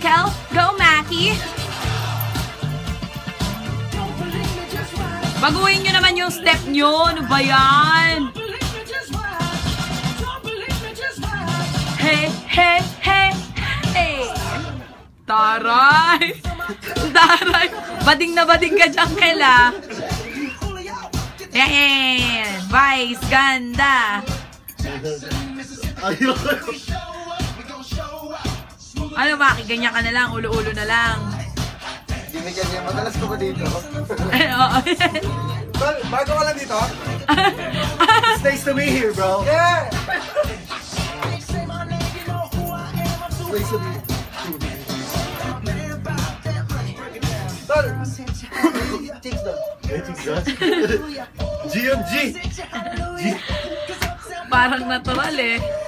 Michael. Go, Mackie. Baguhin nyo naman yung step nyo. Ano ba yan? Hey, hey, hey, hey. Taray. Taray. Bading na bading ka dyan, Kela. Yan. Vice, ganda. Ayoko. Ano, Maki? Ganyan ka na lang. Ulo-ulo na lang. Ginigyan niya. Madalas ko ba dito? Ay, oo. Tol, bago ka lang dito? It's nice to be here, bro. Yeah! It's nice to be Tol! Chicks daw. Chicks daw? GMG! Parang natural eh.